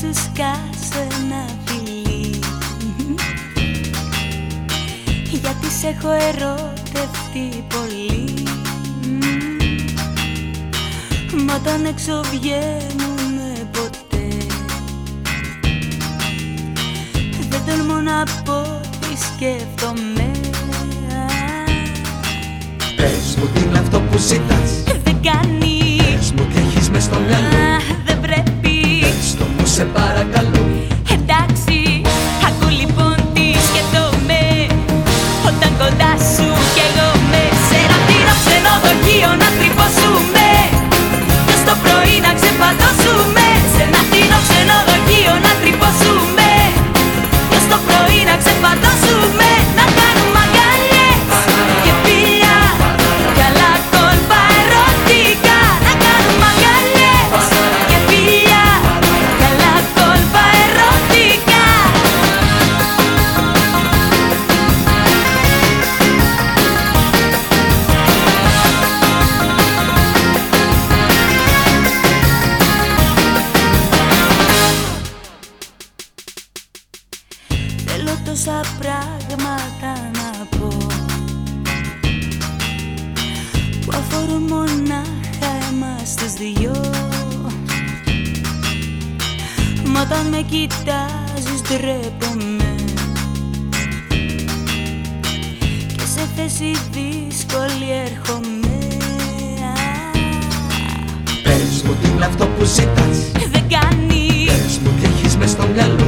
σου σκάσω ένα φιλί Γιατί σε έχω ερωτευτεί πολύ. Μα όταν έξω βγαίνουμε ποτέ. Δεν τολμώ να πω τι σκέφτομαι. Πες μου τι είναι αυτό που ζητάς. Δεν κάνει. Πες μου τι έχεις μες στο μυαλό μου τόσα πράγματα να πω Που αφορούν μονάχα εμάς τους δυο. Μα όταν με κοιτάζεις ντρέπομαι Και σε θέση δύσκολη έρχομαι. Πες μου τι είναι αυτό που ζητάς. Δεν κάνεις, Πες μου τι έχεις μες στο μυαλό